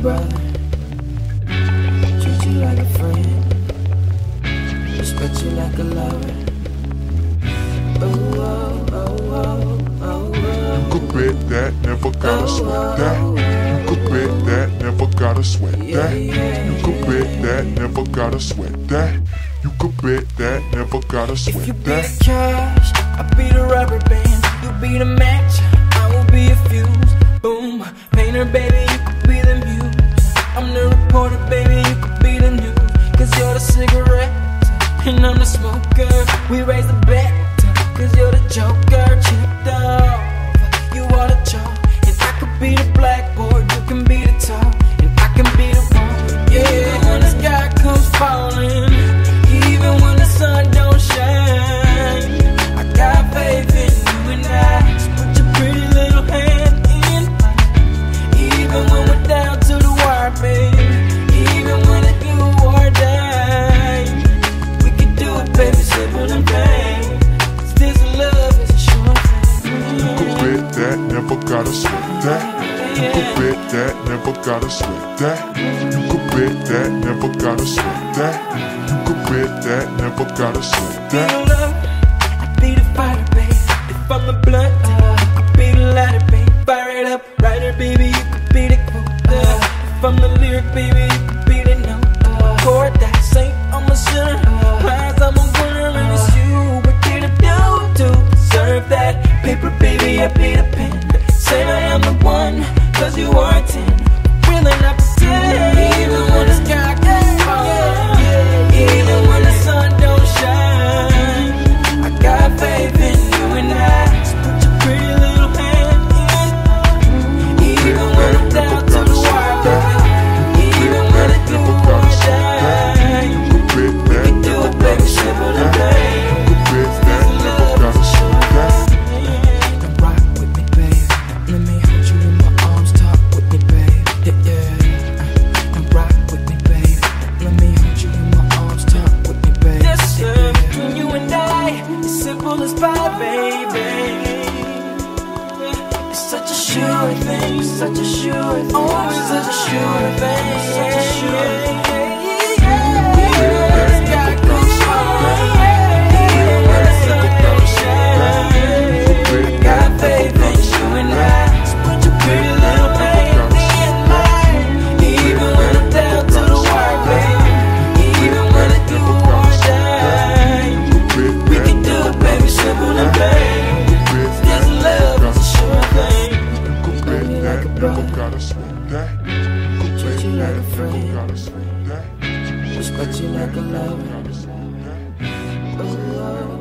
brother. Treat you like a friend. Respect you like a lover. Oh, oh, oh, oh, oh, oh. You could bet that, never gotta oh, sweat oh, that. Oh, you could bet that, never gotta sweat that. You could bet that, never gotta sweat that. You could bet that, never gotta If you sweat be that. the cash, I be the rubber band. You be the match, I will be a fuse. Boom, painter, baby, you could be the muse. Reporter, baby, you could be the news. Cause you're the cigarette, and I'm the smoker. We raise the bet, cause you're the joker. Gotta sweat that. You could bet that, never gotta sweat that. You could bet that, never gotta sweat that. You could bet that, never gotta sweat that. the love, I be the fire, baby. If I'm the blunt, I be the lighter, baby. Fire it up, writer, baby. You could be the quote. Uh, if I'm the lyric, baby, cause you are thing, such a sure thing. Oh, such a sure thing, Just but you like a lover. Oh,